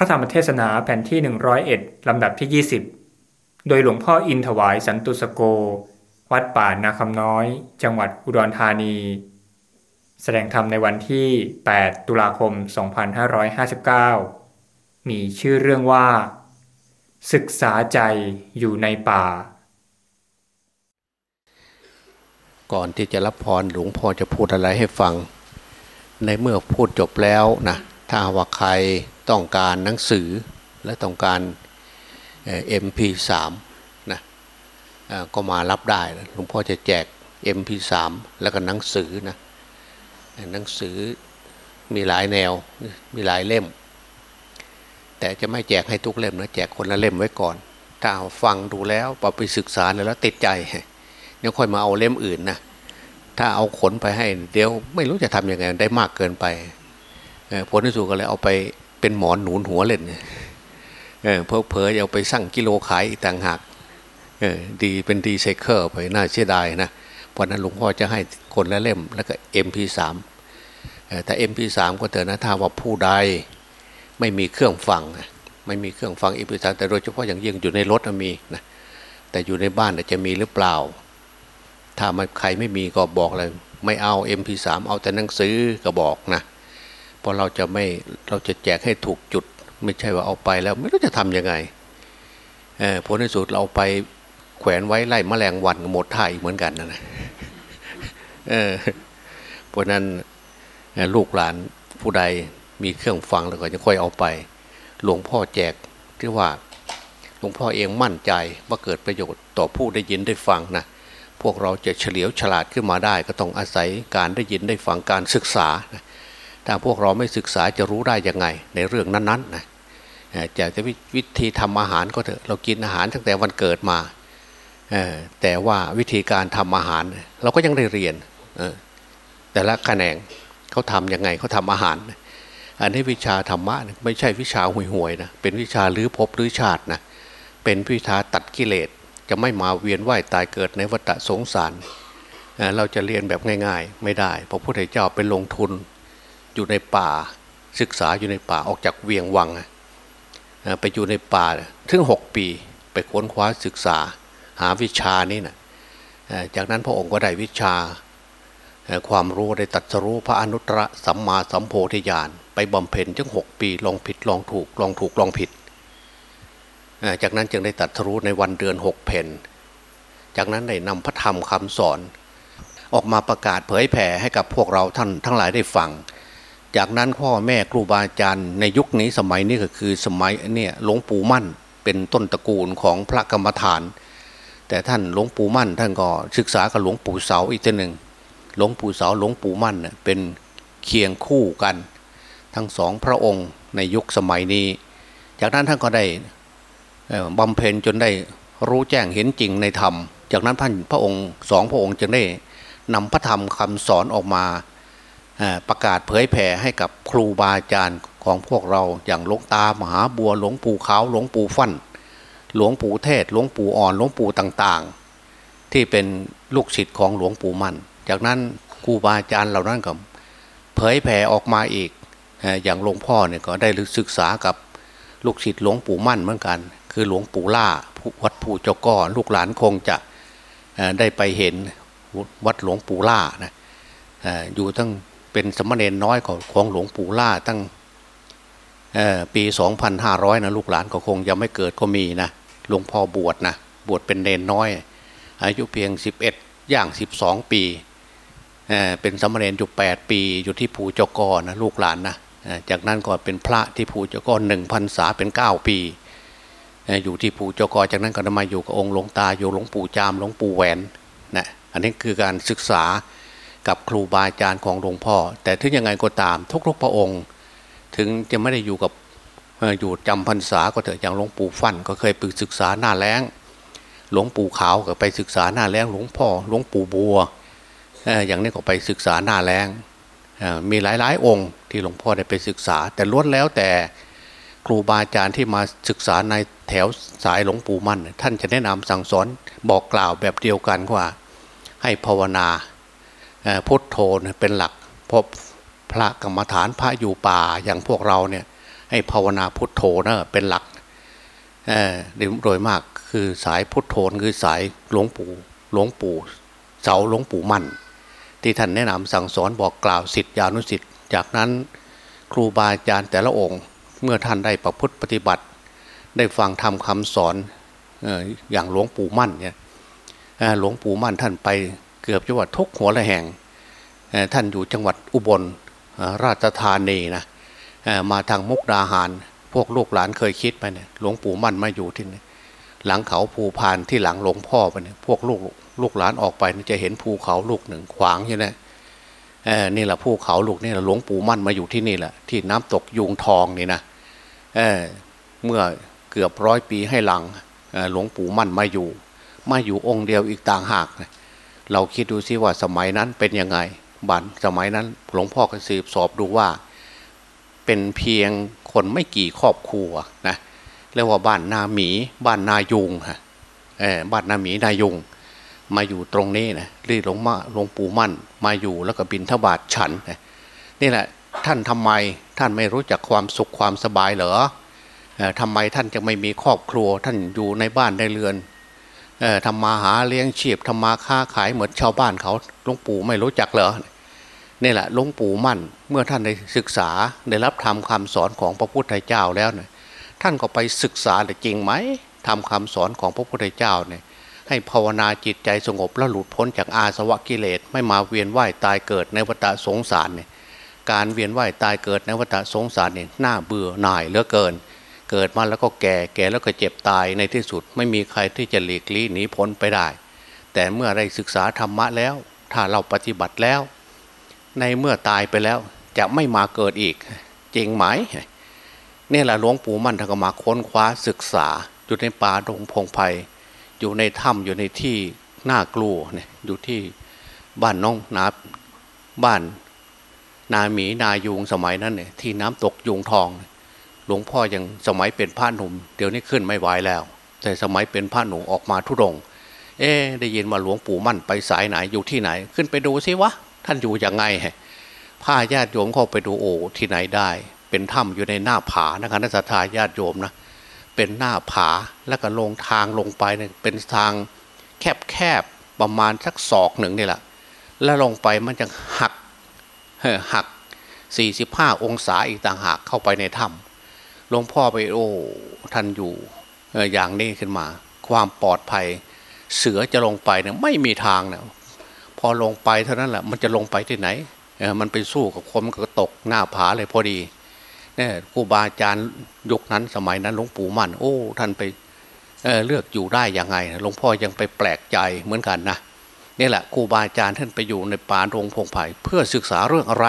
พระธรรมเทศนาแผ่นที่ 101 ลำดับที่ 20 โดยหลวงพ่ออินถวายสันตุสโก วัดป่านาคำน้อย จังหวัดอุดรธานี แสดงธรรมในวันที่ 8 ตุลาคม 2559 มีชื่อเรื่องว่า ศึกษาใจอยู่ในป่า ก่อนที่จะรับพรหลวงพ่อจะพูดอะไรให้ฟัง ในเมื่อพูดจบแล้วนะ ถ้าว่าใครต้องการหนังสือและต้องการเอ็มพีสามนะก็มารับได้หลวงพ่อจะแจก MP3 แล้วก็หนังสือนะหนังสือมีหลายแนวมีหลายเล่ม แต่จะไม่แจกให้ทุกเล่มนะแจกคนละเล่มไว้ก่อน ถ้าฟังดูแล้วพอไปศึกษาแล้วติดใจยังค่อยมาเอาเล่มอื่นนะถ้าเอาขนไปให้เดี๋ยวไม่รู้จะทำยังไงได้มากเกินไป ผลที่สุดก็เลยเอาไปเป็นหมอนหนุนหัวเล่นเพอเพอเอาไปสั่งกิโลขายอีกต่างหากดีเป็นดีไซเคิลไปน่าเสียดายนะเพราะนั้นหลวงพ่อจะให้คนละเล่มแล้วก็ MP3 แต่ MP3 ก็เถอะนะถ้าว่าผู้ใดไม่มีเครื่องฟังไม่มีเครื่องฟัง MP3 แต่โดยเฉพาะอย่างยิ่งอยู่ในรถมีนะแต่อยู่ในบ้านจะมีหรือเปล่า ถ้าใครไม่มีก็บอกเลย ไม่เอา MP3 เอาแต่หนังสือก็บอกนะ เพราะเราจะไม่เราจะแจกให้ถูกจุด ไม่ใช่ว่าเอาไปแล้วไม่รู้จะทำยังไงผลในสุดเราไปแขวนไว้ไล่มแมลงวันหมดท่าอีกเหมือนกันนะนะเพราะนั้นลูกหลานผู้ใดมีเครื่องฟังแล้วก็จะค่อยเอาไป หลวงพ่อแจกที่ว่าหลวงพ่อเองมั่นใจว่าเกิดประโยชน์ต่อผู้ได้ยินได้ฟังนะพวกเราจะเฉลียวฉลาดขึ้นมาได้ ก็ต้องอาศัยการได้ยินได้ฟังการศึกษานะ ถ้าพวกเราไม่ศึกษาจะรู้ได้ยังไง ในเรื่องนั้นๆนะจะจะวิธีทำอาหารก็เถอะเรากินอาหารตั้งแต่วันเกิดมาแต่ว่าวิธีการทำอาหาร เราก็ยังได้เรียนแต่ละแขนงเขาทำยังไงเขาทำอาหาร อันนี้วิชาธรรมะไม่ใช่วิชาห่วยๆนะเป็นวิชาลื้อภพลื้อชาตินะเป็นวิชาตัดกิเลสจะไม่มาเวียนว่ายตายเกิดในวัฏสงสาร เราจะเรียนแบบง่าย ๆ ไม่ได้ เพราะพระพุทธเจ้าเป็นลงทุน อยู่ในป่าศึกษาอยู่ในป่าออกจากเวียงวังไปอยู่ในป่าถึงหกปีไปค้นคว้าศึกษาหาวิชานี้นะจากนั้นพระองค์ก็ได้วิชาความรู้ได้ตัดสรู้พระอนุตตรสัมมาสัมโพธิญาณไปบำเพ็ญจึงหกปีลองผิดลองถูกลองถูกลองผิด จากนั้นจึงได้ตัดสรู้ในวันเดือนหกเพนจากนั้นได้นำพระธรรมคำสอน ออกมาประกาศเผยแผ่ให้กับพวกเราท่านทั้งหลายได้ฟัง จากนั้นพ่อแม่ครูบาอาจารย์ในยุคนี้สมัยนี้ก็คือสมัยเนี่ยหลวงปู่มั่นเป็นต้นตระกูลของพระกรรมฐาน แต่ท่านหลวงปู่มั่น ท่านก็ศึกษากับหลวงปู่เสาอีกทีหนึ่งหลวงปู่เสาหลวงปู่มั่นเป็นเคียงคู่กัน ทั้งสองพระองค์ในยุคสมัยนี้ จากนั้นท่านก็ได้บำเพ็ญจนได้รู้แจ้งเห็นจริงในธรรม จากนั้นท่านพระองค์สองพระองค์จึงได้นำพระธรรมคำสอนออกมา ประกาศเผยแผ่ให้กับครูบาอาจารย์ของพวกเราอย่างหลวงตามหาบัวหลวงปู่ขาวหลวงปู่ฟัน่นหลวงปู่เทศหลวงปู่อ่อนหลวงปู่ต่างๆ ที่เป็นลูกศิษย์ของหลวงปู่มั่น จากนั้นครูบาอาจารย์เหล่านั้นก็เผยแผ่ออกมาอีกอย่างหลวงพ่อเนี่ยก็ได้ศึกษากับลูกศิษย์หลวงปู่มั่นเหมือนกัน คือหลวงปู่ล่าวัดปู่เจ้าก้อลูกหลานคงจะได้ไปเห็นวัดหลวงปู่ล่านะอยู่ตั้ง เป็นสมณเณรน้อยของหลวงปู่ล่าตั้งปี2,500นะลูกหลานก็คงยังไม่เกิดก็มีนะหลวงพ่อบวชนะบวชเป็นเนนน้อย อายุเพียง 11 ย่าง 12 ปีเเป็นสมณเณรอยู่ 8 ปีอยู่ที่ภูจกอนะลูกหลานนะจากนั้นก็เป็นพระที่ภูจกอหนึ่งพันษาเป็น 9 ปีอยู่ที่ภูจกอจากนั้นก็มาอยู่กับองค์หลวงตาอยู่หลวงปู่จามหลวงปู่แหวนนะอันนี้คือการศึกษา กับครูบาอาจารย์ของหลวงพ่อ แต่ถึงยังไงก็ตามทุกๆพระองค์ ถึงจะไม่ได้อยู่กับอยู่จำพรรษาก็เถอะอย่างหลวงปู่ฟั่นก็เคยไปศึกษาหน้าแล้งหลวงปู่ขาวก็ไปศึกษาหน้าแล้งหลวงพ่อหลวงปู่บัวอย่างนี้ก็ไปศึกษาหน้าแล้งมีหลายๆ องค์ที่หลวงพ่อได้ไปศึกษา แต่ล้วนแล้วแต่ครูบาอาจารย์ที่มาศึกษาในแถวสายหลวงปู่มั่น ท่านจะแนะนำสั่งสอนบอกกล่าวแบบเดียวกันว่า ให้ภาวนา พุทโธเป็นหลักพบพระกรรมฐานพระอยู่ป่าอย่างพวกเราเนี่ยให้ภาวนาพุทโธนะเป็นหลักโดยมากคือสายพุทโธคือสายหลวงปู่หลวงปู่เสาหลวงปู่มั่น ที่ท่านแนะนำสั่งสอนบอกกล่าวสิทธิานุสิทธิ์จากนั้นครูบาอาจารย์แต่ละองค์ เมื่อท่านได้ประพฤติปฏิบัติ ได้ฟังทำคำสอนอย่างหลวงปู่มั่นเนี่ยหลวงปู่มั่นท่านไป เกือบจังหวัดทุกหัวละแห่งท่านอยู่จังหวัดอุบลราชธานีนะมาทางมุกดาหาร พวกลูกหลานเคยคิดไปเนี่ยหลวงปู่มั่นมาอยู่ที่นี่หลังเขาภูพานที่หลังหลวงพ่อไปเนี่ยพวกลูกลูกหลานออกไปจะเห็นภูเขาลูกหนึ่งขวางใช่ไหมนี่แหละภูเขาลูกนี่แหละหลวงปู่มั่นมาอยู่ที่นี่แหละที่น้ำตกยุงทองนี่นะเเมื่อเกือบร้อยปีให้หลังหลวงปู่มั่นมาอยู่ มาอยู่องค์เดียวอีกต่างหาก เราคิดดูซิว่าสมัยนั้นเป็นยังไงบันสมัยนั้นหลวงพ่อก็สืบสอบดูว่า เป็นเพียงคนไม่กี่ครอบครัวนะเรียกว่าบ้านนาหมี บ้านนายุงฮะเออบ้านนาหมีนายุง มาอยู่ตรงนี้นะรีหลวงมาหลวงปู่มั่น มาอยู่แล้วก็บินทบาทฉันนะนี่แหละท่านทำไมท่านไม่รู้จักความสุขความสบายเหรอทำไมท่านจะไม่มีครอบครัว ท่านอยู่ในบ้านในเรือน ทำมาหาเลี้ยงชีพทำมาค้าขายเหมือนชาวบ้านเขาหลวงปู่ไม่รู้จักเหรอนี่แหละหลวงปู่มั่นเมื่อท่านได้ศึกษาได้รับทำคำสอนของพระพุทธเจ้าแล้วเนี่ยท่านก็ไปศึกษาแต่จริงไหมทำคำสอนของพระพุทธเจ้าเนี่ยให้ภาวนาจิตใจสงบแล้วหลุดพ้นจากอาสวะกิเลสไม่มาเวียนว่ายตายเกิดในวัฏสงสารเนี่ยการเวียนว่ายตายเกิดในวัฏสงสารเนี่ยน่าเบื่อหน่ายเหลือเกิน เกิดมาแล้วก็แก่แก่แล้วก็เจ็บตายในที่สุด ไม่มีใครที่จะหลีกลี่หนีพ้นไปได้ แต่เมื่อได้ศึกษาธรรมะแล้ว ถ้าเราปฏิบัติแล้ว ในเมื่อตายไปแล้วจะไม่มาเกิดอีก จริงไหมนี่แหละหลวงปู่มั่นท่านก็มาค้นคว้าศึกษา อยู่ในป่าดงพงไพ่อยู่ในถ้ำอยู่ในที่น่ากลัวเนี่ยอยู่ที่บ้านน้องนาบ้าน นาหมีนายุงสมัยนั้นเนี่ยที่น้ำตกยุงทอง หลวงพ่อยังสมัยเป็นพระหนุ่ม เดี๋ยวนี้ขึ้นไม่ไหวแล้ว แต่สมัยเป็นพระหนุ่มออกมาทุดงเอ๊ได้ยินว่าหลวงปู่มั่นไปสายไหนอยู่ที่ไหน ขึ้นไปดูซิวะ ท่านอยู่ยังไงพาญาติโยมเข้าไปดูโอ้ที่ไหนได้ เป็นถ้ำอยู่ในหน้าผานะครับนักสัตยาญาติโยมนะเป็นหน้าผาแล้วก็ลงทางลงไปเนี่ยเป็นทางแคบแคบประมาณสักศอกหนึ่งนี่แหละแล้วลงไปมันจะหักหัก 45 องศาอีกต่างหากเข้าไปในถ้ำ หลวงพ่อไปโอ้ท่านอยู่อย่างนี้ขึ้นมา ความปลอดภัย เสือจะลงไปเนี่ยไม่มีทางเนี่ยพอลงไปเท่านั้นแหละมันจะลงไปที่ไหนมันไปสู้กับคนมันก็ตกหน้าผาเลยพอดีเนี่ยครูบาอาจารย์ยุคนั้นสมัยนั้นหลวงปู่มั่น โอ้ ท่านไปเเลือกอยู่ได้ยังไงหลวงพ่อยังไปแปลกใจเหมือนกันนะนี่แหละครูบาอาจารย์ท่านไปอยู่ในป่าโรงพงไผ่เพื่อศึกษาเรื่องอะไร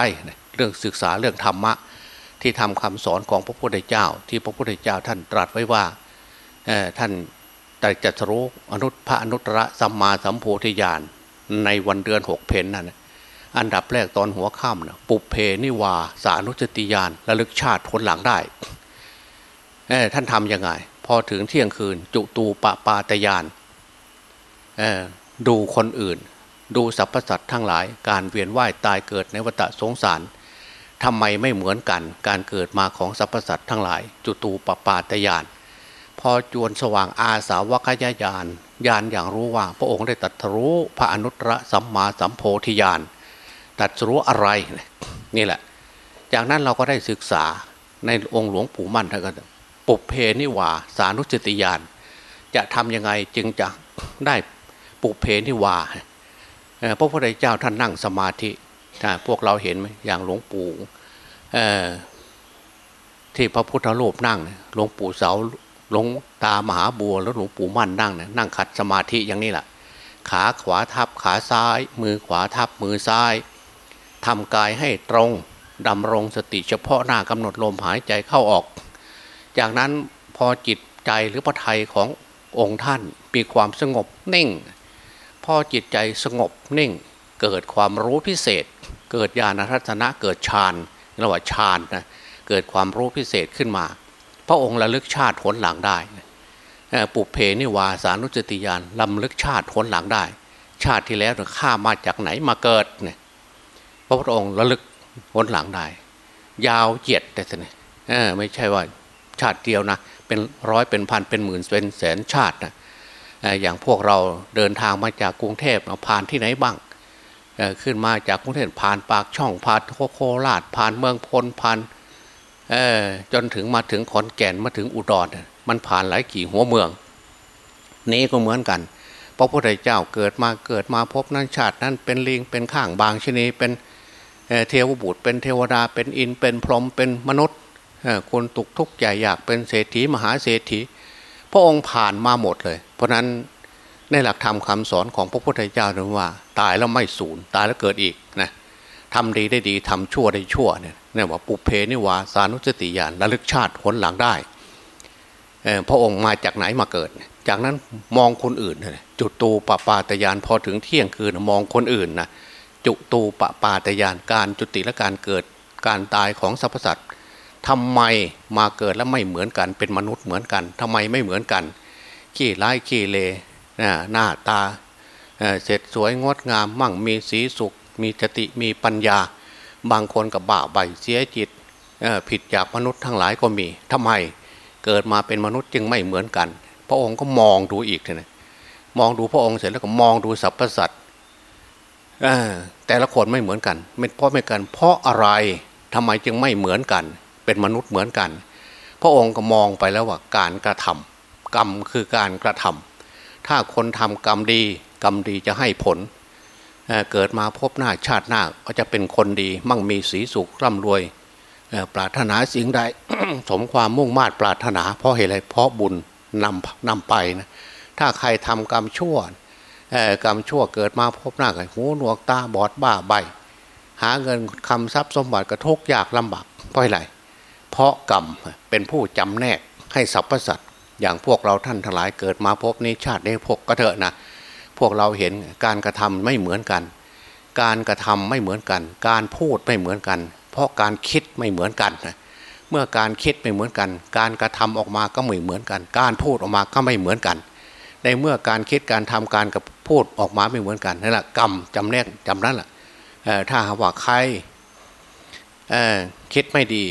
เรื่องศึกษาเรื่องธรรมะ ที่ทำคำสอนของพระพุทธเจ้า ที่พระพุทธเจ้าท่านตรัสไว้ว่าท่านแต่จัตรู้อนุพระอนุตตรสัมมาสัมโพธิญาณในวันเดือนหกเพนนั่นอันดับแรกตอนหัวค่ำนะปุเพนิวาสานุจติยานระลึกชาติผลหลังได้ท่านทำยังไง พอถึงเที่ยงคืน จุตูปปาตยานดูคนอื่น ดูสรรพสัตว์ทั้งหลาย การเวียนว่ายตายเกิดในวัฏสงสาร ทำไมไม่เหมือนกัน การเกิดมาของสรรพสัตว์ทั้งหลาย จุตูปปาตยานพอจวนสว่างอาสาวกยญาณญาณอย่างรู้ว่าพระองค์ได้ตรัสรู้พระอนุตตรสัมมาสัมโพธิญาณตัดรู้อะไรนี่แหละ จากนั้นเราก็ได้ศึกษาในองค์หลวงปู่มั่นท่านก็ปุเพนิวาสานุสติญาณจะทำยังไงจึงจะได้ปุเพนิวาพระพุทธเจ้าท่านนั่งสมาธิ พวกเราเห็นไหมอย่างหลวงปู่ที่พระพุทธรูปนั่งหลวงปู่เสาหลวงตามหาบัวแล้วหลวงปู่มั่นนั่งนั่งขัดสมาธิอย่างนี้แหละขาขวาทับขาซ้าย มือขวาทับมือซ้ายทำกายให้ตรงดำรงสติเฉพาะหน้ากำหนดลมหายใจเข้าออก จากนั้นพอจิตใจหรือพระทัยขององค์ท่านมีความสงบนิ่ง พอจิตใจสงบนิ่ง เกิดความรู้พิเศษ เกิดญาณทัศนะเกิดฌานเรียกว่าฌานนะเกิดความรู้พิเศษขึ้นมา พระองค์ระลึกชาติผลหลังได้ปุเพนิวาสานุจติยานลำลึกชาติผลหลังได้ ชาติที่แล้วข้ามาจากไหนมาเกิดเนี่ยพระพุทธองค์ระลึกหนหลังได้ ยาวเหยียดแต่เนี่ยไม่ใช่ว่าชาติเดียวนะเป็นร้อยเป็นพันเป็นหมื่นเป็นแสนชาตินะอย่างพวกเราเดินทางมาจากกรุงเทพผ่านที่ไหนบ้าง ขึ้นมาจากกรุงเทพผ่านปากช่องผ่านโคราชผ่านเมืองพลผ่านจนถึงมาถึงขอนแก่นมาถึงอุดรมันผ่านหลายกี่หัวเมือง นี้ก็เหมือนกันพระพุทธเจ้าเกิดมาเกิดมาพบนั้นชาตินั้นเป็นลิงเป็นข้างบางชนีเป็นเทวบุตรเป็นเทวดาเป็นอินเป็นพรหมเป็นมนุษย์คนตุกทุกข์ใหญ่อยากเป็นเศรษฐีมหาเศรษฐี พระองค์ผ่านมาหมดเลย เพราะนั้น ในหลักธรรมคาสอนของพระพุทธเจ้านั้นว่า ตายแล้วไม่สูญตายแล้วเกิดอีกนะทำดีได้ดีทำชั่วได้ชั่วเนี่ยเนี่ยว่าปุเพนิวาสานุสติญาณระลึกชาติผลหลังได้พระองค์มาจากไหนมาเกิด จากนั้นมองคนอื่นจุตูปปาตยานพอถึงเที่ยงคืนมองคนอื่นนะจุตูปปาตยานการจุติและการเกิดการตายของสรรพสัตว์ทำไมมาเกิดแล้วไม่เหมือนกันเป็นมนุษย์เหมือนกันทำไมไม่เหมือนกัน ขี้ร้ายขี้เล หน้าตาเสร็จสวยงดงามมั่งมีสีสุข มีสติมีปัญญา บางคนกับบ่าใบเสียจิตผิดจากมนุษย์ทั้งหลายก็มีทำไมเกิดมาเป็นมนุษย์จึงไม่เหมือนกัน พระองค์ก็มองดูอีกนะมองดูพระองค์เสร็จแล้วก็มองดูสรรพสัตว์แต่ละคนไม่เหมือนกันไม่เพราะไม่กัน เพราะอะไรทำไมจึงไม่เหมือนกัน เป็นมนุษย์เหมือนกัน พระองค์ก็มองไปแล้วว่าการกระทำกรรมคือการกระทำ ถ้าคนทำกรรมดี กรรมดีจะให้ผลเเกิดมาพบหน้าชาติหน้าก็จะเป็นคนดี มั่งมีสีสุขร่ำรวย ปรารถนาสิ่งใดสมความมุ่งมา่ปรารถนาเพราะเหตุอะไรเพราะบุญนำนำไปนะถ้าใครทำกรรมชั่วกรรมชั่วเกิดมาพบหน้ากันหูหนวกตาบอดบ้าใบ หาเงินคำทรัพย์สมบัติกระทุกยากลำบากเพราะอะไรเพราะกรรมเป็นผู้จำแนกให้สรรพสัตว์ อย่างพวกเราท่านทั้งหลายเกิดมาพบนี้ชาตินี้พกก็เถอะนะพวกเราเห็นการกระทำไม่เหมือนกัน การกระทำไม่เหมือนกัน การพูดไม่เหมือนกัน เพราะการคิดไม่เหมือนกันนะเมื่อการคิดไม่เหมือนกัน การกระทำออกมาก็ไม่เหมือนกัน การพูดออกมาก็ไม่เหมือนกัน ในเมื่อการคิดการทำการกับพูดออกมาไม่เหมือนกันนั่นแหละกรรมจำแนกจำนั้นแหละถ้าว่าใครคิดไม่ดี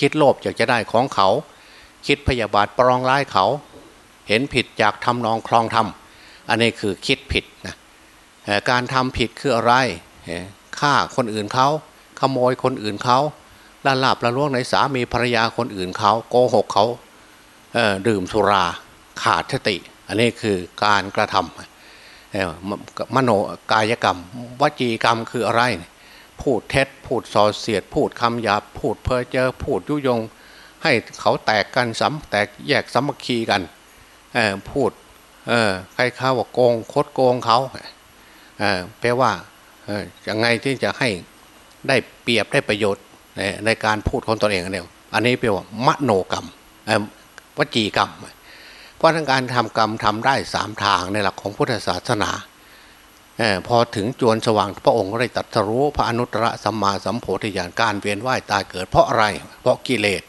คิดโลภอยากจะได้ของเขา คิดพยาบาทปรองร้ายเขา เห็นผิดจากทำนองคลองทำอันนี้คือคิดผิดนะการทำผิดคืออะไรฆ่าคนอื่นเขาขโมยคนอื่นเขาละลาบละล่วงในสามีภรรยาคนอื่นเขาโกหกเขาดื่มสุราขาดสติ อันนี้คือการกระทำมโนกายกรรม วจีกรรมคืออะไร พูดเท็จ พูดส่อเสียด พูดคำหยาบพูดเพ้อเจ้อพูดยุยง ให้เขาแตกกันซ้ำแตกแยกสามัคคีกันพูดใครเขาว่าโกงคดโกงเขาแปลว่าอย่างไงที่จะให้ได้เปรียบได้ประโยชน์ในการพูดของตนเองเนี่ยอันนี้แปลว่ามโนกรรมวจีกรรม เพราะทั้งการทำกรรมทำได้สามทางในหลักของพุทธศาสนาพอถึงจวนสว่างพระองค์ก็ได้ตัดสรู้พระอนุตตรสัมมาสัมโพธิญาณการเวียนว่ายตายเกิดเพราะอะไร เพราะกิเลส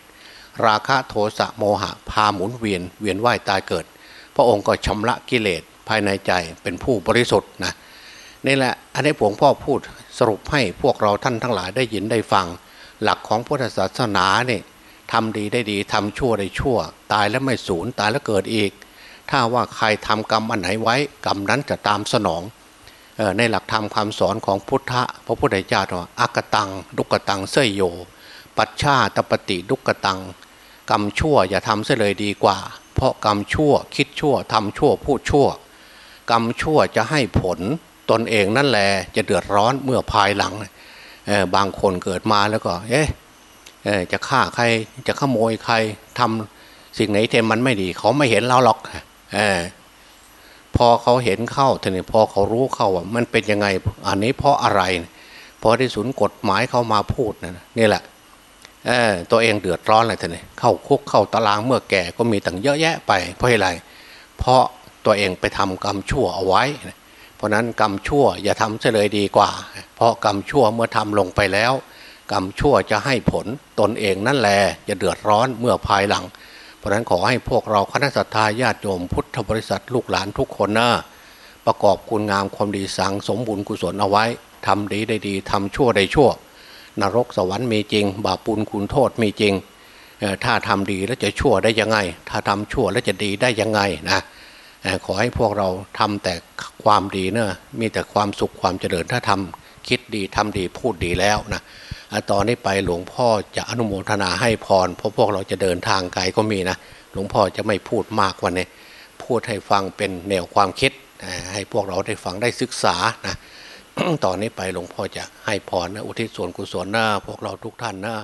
ราคะโทสะโมหะพาหมุนเวียนเวียนว่ายตายเกิด พระองค์ก็ชำระกิเลสภายในใจเป็นผู้บริสุทธิ์นะนี่แหละอันนี้หลวงพ่อพูดสรุปให้พวกเราท่านทั้งหลายได้ยินได้ฟัง หลักของพุทธศาสนาเนี่ยทำดีได้ดีทำชั่วได้ชั่ว ตายแล้วไม่สูญตายแล้วเกิดอีก ถ้าว่าใครทำกรรมอันไหนไว้กรรมนั้นจะตามสนองในหลักธรรมคำสอนของพุทธะพระพุทธเจ้าว่าอากตังดุกตังเสยโย ปัจฉาตปฏิดุกตัง กรรมชั่วอย่าทำเสียเลยดีกว่า เพราะกรรมชั่วคิดชั่วทำชั่วพูดชั่ว กรรมชั่วจะให้ผลตนเองนั่นแหละจะเดือดร้อนเมื่อภายหลังบางคนเกิดมาแล้วก็ เอ๊ะจะฆ่าใครจะขโมยใครทำสิ่งไหนเทมันไม่ดี เขาไม่เห็นเราหรอกพอเขาเห็นเข้าทีนี้พอเขารู้เข้าว่ามันเป็นยังไง อันนี้เพราะอะไรพอที่ศูนย์กฎหมายเข้ามาพูดนะนี่แหละ ตัวเองเดือดร้อนอะไรทีนี้เข้าคุกเข้าตารางเมื่อแก่ก็มีตั้งเยอะแยะไปเพราะอะไร เพราะตัวเองไปทำกรรมชั่วเอาไว้ เพราะนั้นกรรมชั่วอย่าทำเฉลยดีกว่า เพราะกรรมชั่วเมื่อทำลงไปแล้ว กรรมชั่วจะให้ผลตนเองนั่นแหละจะเดือดร้อนเมื่อภายหลัง เพราะนั้นขอให้พวกเราคณะสัตยาญาติโยมพุทธบริษัทลูกหลานทุกคนนะประกอบคุณงามความดีสังสมบุญกุศลเอาไว้ทำดีได้ดีทำชั่วได้ชั่ว นรกสวรรค์มีจริง บาปปุลคุณโทษมีจริง ถ้าทำดีแล้วจะชั่วได้ยังไง ถ้าทำชั่วแล้วจะดีได้ยังไงนะขอให้พวกเราทำแต่ความดีเนะมีแต่ความสุขความเจริญถ้าทำคิดดีทำดีพูดดีแล้วนะตอนนี้ไปหลวงพ่อจะอนุโมทนาให้พรเพราะพวกเราจะเดินทางไกลก็มีนะหลวงพ่อจะไม่พูดมากว่านี้พูดให้ฟังเป็นแนวความคิดให้พวกเราได้ฟังได้ศึกษานะ ตอนนี้ไปหลวงพ่อจะให้พรนะอุทิศส่วนกุศลนะพวกเราทุกท่านนะ